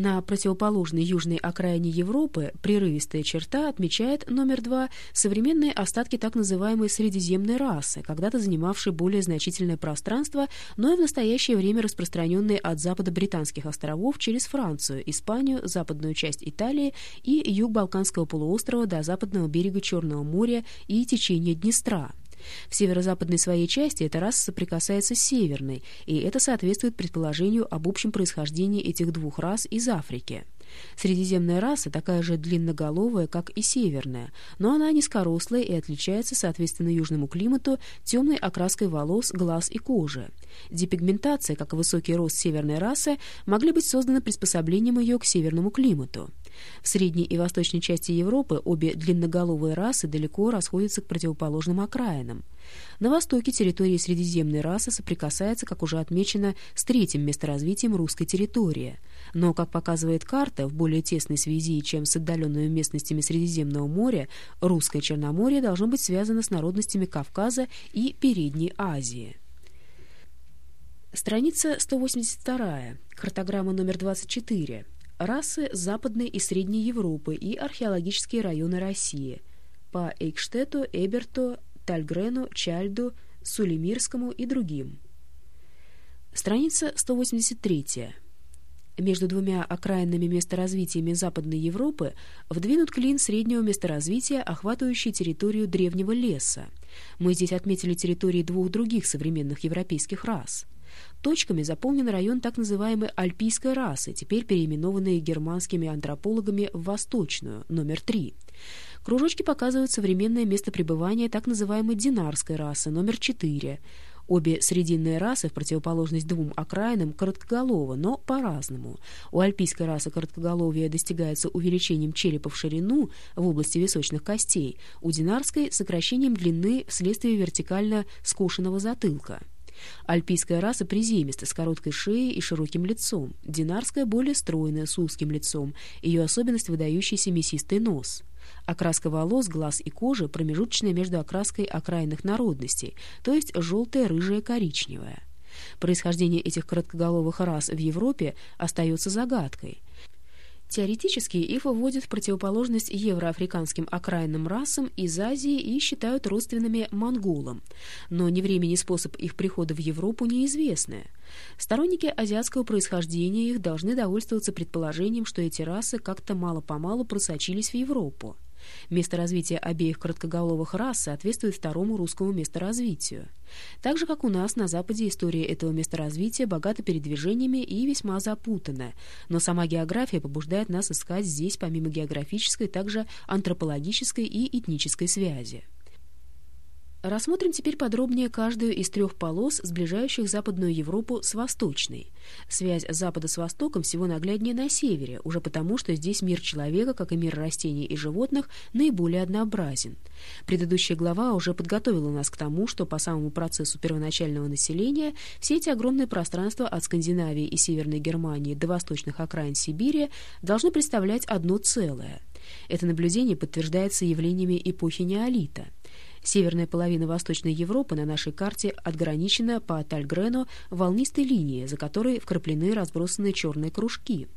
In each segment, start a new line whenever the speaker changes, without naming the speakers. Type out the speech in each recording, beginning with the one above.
На противоположной южной окраине Европы прерывистая черта отмечает номер два современные остатки так называемой средиземной расы, когда-то занимавшей более значительное пространство, но и в настоящее время распространенные от запада британских островов через Францию, Испанию, западную часть Италии и юг Балканского полуострова до западного берега Черного моря и течения Днестра. В северо-западной своей части эта раса соприкасается с северной, и это соответствует предположению об общем происхождении этих двух рас из Африки. Средиземная раса такая же длинноголовая, как и северная, но она низкорослая и отличается, соответственно, южному климату, темной окраской волос, глаз и кожи. Депигментация, как и высокий рост северной расы, могли быть созданы приспособлением ее к северному климату. В средней и восточной части Европы обе длинноголовые расы далеко расходятся к противоположным окраинам. На востоке территория средиземной расы соприкасается, как уже отмечено, с третьим месторазвитием русской территории. Но, как показывает карта, в более тесной связи, чем с отдаленными местностями Средиземного моря, русское Черноморье должно быть связано с народностями Кавказа и Передней Азии. Страница 182, картограмма номер 24. Расы Западной и Средней Европы и археологические районы России. По Эйкштету, Эберту, Тальгрену, Чальду, Сулемирскому и другим. Страница 183. Между двумя окраинными месторазвитиями Западной Европы вдвинут клин среднего месторазвития, охватывающий территорию древнего леса. Мы здесь отметили территории двух других современных европейских рас. Точками заполнен район так называемой альпийской расы, теперь переименованной германскими антропологами в Восточную, номер 3. Кружочки показывают современное место пребывания так называемой динарской расы, номер 4. Обе срединные расы, в противоположность двум окраинам, короткоголовы, но по-разному. У альпийской расы короткоголовье достигается увеличением черепа в ширину в области височных костей, у динарской — сокращением длины вследствие вертикально скошенного затылка. Альпийская раса приземиста, с короткой шеей и широким лицом. Динарская более стройная, с узким лицом. Ее особенность — выдающийся мясистый нос. Окраска волос, глаз и кожи промежуточная между окраской окраинных народностей, то есть желтая, рыжая, коричневая. Происхождение этих короткоголовых рас в Европе остается загадкой. Теоретически их выводят в противоположность евроафриканским окраинным расам из Азии и считают родственными монголам. Но ни время, ни способ их прихода в Европу неизвестны. Сторонники азиатского происхождения их должны довольствоваться предположением, что эти расы как-то мало-помалу просочились в Европу. Место развития обеих короткоголовых рас соответствует второму русскому месторазвитию. Так же, как у нас на Западе история этого месторазвития богата передвижениями и весьма запутана, но сама география побуждает нас искать здесь, помимо географической, также антропологической и этнической связи. Рассмотрим теперь подробнее каждую из трех полос, сближающих Западную Европу с Восточной. Связь Запада с Востоком всего нагляднее на севере, уже потому, что здесь мир человека, как и мир растений и животных, наиболее однообразен. Предыдущая глава уже подготовила нас к тому, что по самому процессу первоначального населения все эти огромные пространства от Скандинавии и Северной Германии до восточных окраин Сибири должны представлять одно целое. Это наблюдение подтверждается явлениями эпохи неолита – Северная половина Восточной Европы на нашей карте отграничена по Тальгрену волнистой линией, за которой вкраплены разбросанные черные кружки.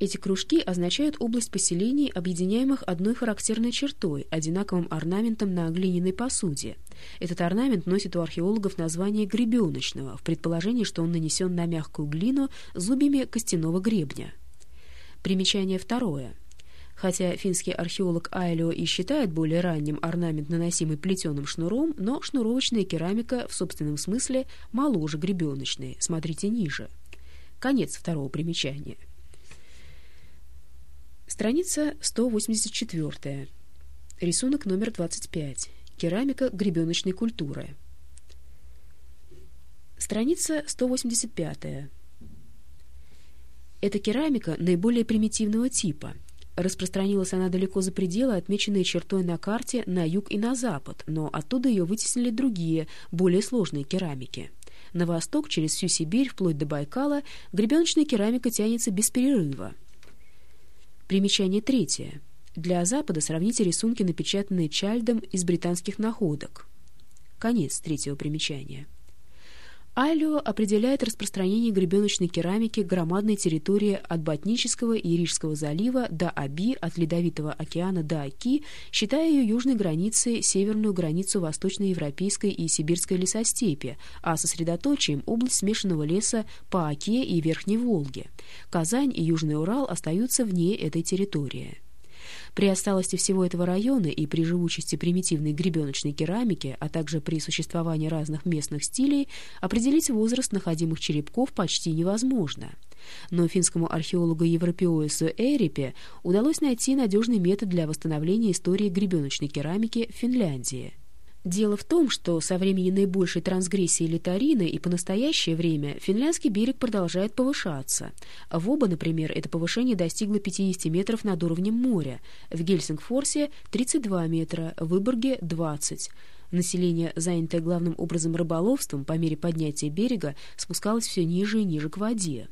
Эти кружки означают область поселений, объединяемых одной характерной чертой, одинаковым орнаментом на глиняной посуде. Этот орнамент носит у археологов название гребеночного, в предположении, что он нанесен на мягкую глину зубьями костяного гребня. Примечание второе. Хотя финский археолог Айлио и считает более ранним орнамент, наносимый плетеным шнуром, но шнуровочная керамика в собственном смысле моложе гребеночной. Смотрите ниже. Конец второго примечания. Страница 184. Рисунок номер 25. Керамика гребеночной культуры. Страница 185. Эта керамика наиболее примитивного типа – Распространилась она далеко за пределы, отмеченные чертой на карте, на юг и на запад, но оттуда ее вытеснили другие, более сложные керамики. На восток, через всю Сибирь, вплоть до Байкала, гребеночная керамика тянется без перерыва. Примечание третье. Для Запада сравните рисунки, напечатанные Чальдом из британских находок. Конец третьего примечания. Айлио определяет распространение гребеночной керамики громадной территории от Ботнического и Рижского залива до Аби, от Ледовитого океана до Оки, считая ее южной границей северную границу восточноевропейской и сибирской лесостепи, а сосредоточием область смешанного леса по Оке и Верхней Волге. Казань и Южный Урал остаются вне этой территории. При осталости всего этого района и при живучести примитивной гребеночной керамики, а также при существовании разных местных стилей, определить возраст находимых черепков почти невозможно. Но финскому археологу Европеоису Эрипе удалось найти надежный метод для восстановления истории гребеночной керамики в Финляндии – Дело в том, что со времени наибольшей трансгрессии Литарины и по настоящее время финляндский берег продолжает повышаться. В оба, например, это повышение достигло 50 метров над уровнем моря, в Гельсингфорсе — 32 метра, в Выборге — 20. Население, занятое главным образом рыболовством, по мере поднятия берега, спускалось все ниже и ниже к воде.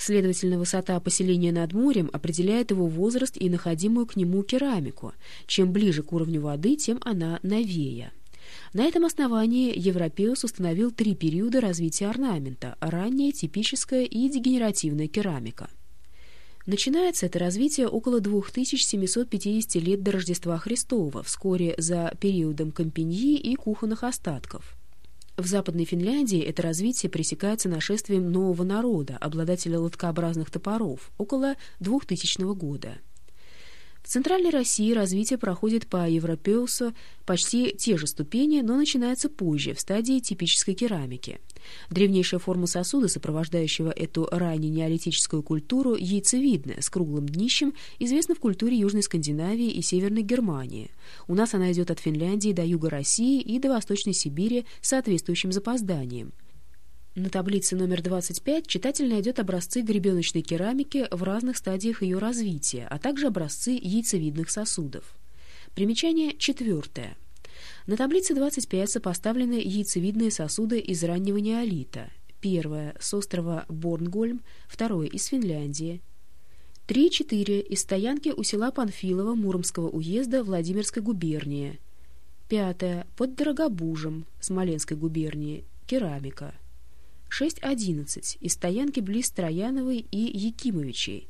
Следовательно, высота поселения над морем определяет его возраст и находимую к нему керамику. Чем ближе к уровню воды, тем она новее. На этом основании Европеус установил три периода развития орнамента – ранняя, типическая и дегенеративная керамика. Начинается это развитие около 2750 лет до Рождества Христова, вскоре за периодом Компеньи и кухонных остатков – в Западной Финляндии это развитие пресекается нашествием нового народа, обладателя лоткообразных топоров, около 2000 года. В Центральной России развитие проходит по Европеусу почти те же ступени, но начинается позже, в стадии типической керамики. Древнейшая форма сосуда, сопровождающего эту ранее неолитическую культуру, яйцевидная, с круглым днищем, известна в культуре Южной Скандинавии и Северной Германии. У нас она идет от Финляндии до юга России и до Восточной Сибири с соответствующим запозданием. На таблице номер 25 читатель найдет образцы гребеночной керамики в разных стадиях ее развития, а также образцы яйцевидных сосудов. Примечание четвертое. На таблице 25 сопоставлены яйцевидные сосуды из раннего неолита. Первое – с острова Борнгольм, второе – из Финляндии. 3-4 из стоянки у села Панфилова Муромского уезда Владимирской губернии. Пятое – под Дорогобужем, Смоленской губернии, керамика. 6.11 из стоянки близ Трояновой и Якимовичей.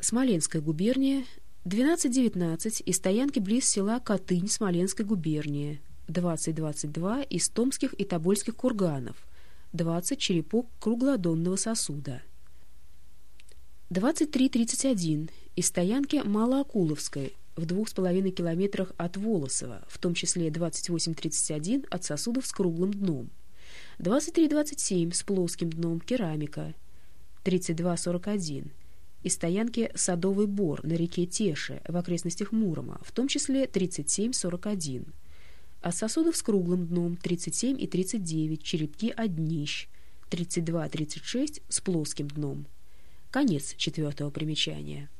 Смоленская губерния. 12.19 из стоянки близ села Катынь Смоленской губернии. 20.22 из Томских и Тобольских курганов. 20 черепок круглодонного сосуда. 23.31 из стоянки Малоакуловской в двух с половиной километрах от Волосова, в том числе 28.31 от сосудов с круглым дном. 2327 с плоским дном керамика, 3241 из стоянки «Садовый бор» на реке Теше в окрестностях Мурома, в том числе 3741. От сосудов с круглым дном 37 и 39 черепки от днищ, 32-36 с плоским дном. Конец четвертого примечания.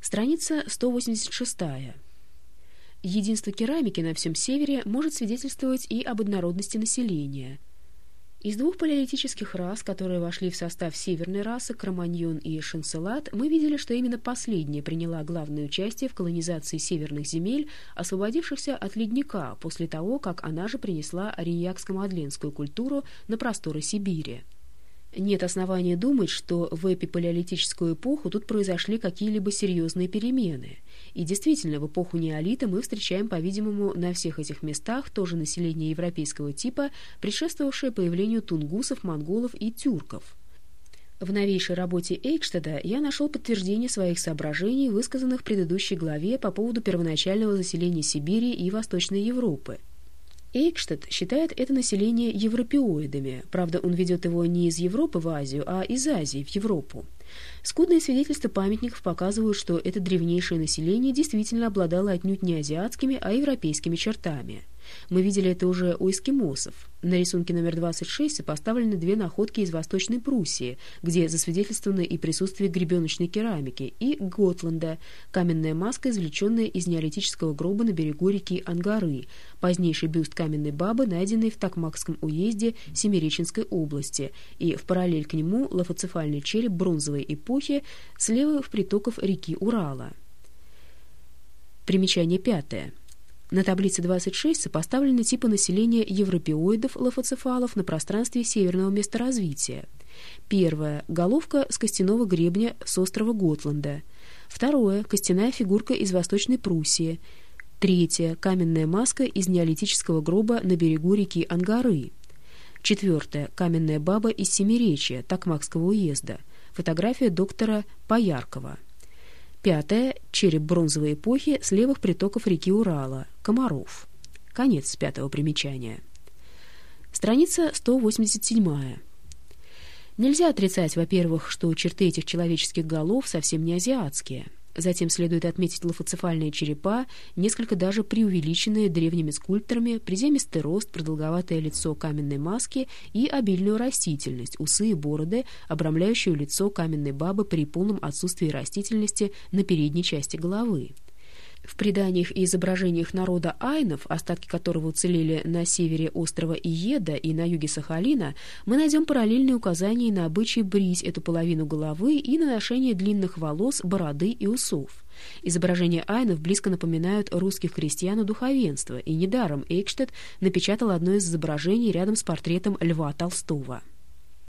Страница 186. Единство керамики на всем севере может свидетельствовать и об однородности населения. Из двух палеолитических рас, которые вошли в состав северной расы, Кроманьон и Шанселат, мы видели, что именно последняя приняла главное участие в колонизации северных земель, освободившихся от ледника после того, как она же принесла ариньякско-мадленскую культуру на просторы Сибири. Нет основания думать, что в эпипалеолитическую эпоху тут произошли какие-либо серьезные перемены – и действительно, в эпоху неолита мы встречаем, по-видимому, на всех этих местах тоже население европейского типа, предшествовавшее появлению тунгусов, монголов и тюрков. В новейшей работе Эйкштеда я нашел подтверждение своих соображений, высказанных в предыдущей главе по поводу первоначального заселения Сибири и Восточной Европы. Эйкштед считает это население европеоидами, правда, он ведет его не из Европы в Азию, а из Азии в Европу. Скудные свидетельства памятников показывают, что это древнейшее население действительно обладало отнюдь не азиатскими, а европейскими чертами – мы видели это уже у эскимосов. На рисунке номер 26 поставлены две находки из Восточной Пруссии, где засвидетельствовано и присутствие гребеночной керамики, и Готланда, каменная маска, извлеченная из неолитического гроба на берегу реки Ангары, позднейший бюст каменной бабы, найденный в Токмакском уезде Семиреченской области, и в параллель к нему лофоцефальный череп бронзовой эпохи слева в притоков реки Урала. Примечание пятое. На таблице 26 сопоставлены типы населения европеоидов лофоцефалов на пространстве северного месторазвития. Первое – головка с костяного гребня с острова Готланда. Второе – костяная фигурка из Восточной Пруссии. Третье – каменная маска из неолитического гроба на берегу реки Ангары. Четвертое – каменная баба из Семиречья, Токмакского уезда. Фотография доктора Пояркова. Пятое – череп бронзовой эпохи с левых притоков реки Урала, Комаров. Конец пятого примечания. Страница 187. Нельзя отрицать, во-первых, что черты этих человеческих голов совсем не азиатские – Затем следует отметить лофоцефальные черепа, несколько даже преувеличенные древними скульпторами, приземистый рост, продолговатое лицо каменной маски и обильную растительность, усы и бороды, обрамляющую лицо каменной бабы при полном отсутствии растительности на передней части головы. В преданиях и изображениях народа айнов, остатки которого уцелели на севере острова Иеда и на юге Сахалина, мы найдем параллельные указания на обычай брить эту половину головы и на ношение длинных волос, бороды и усов. Изображения айнов близко напоминают русских крестьян и духовенства, и недаром Эйкштедт напечатал одно из изображений рядом с портретом Льва Толстого.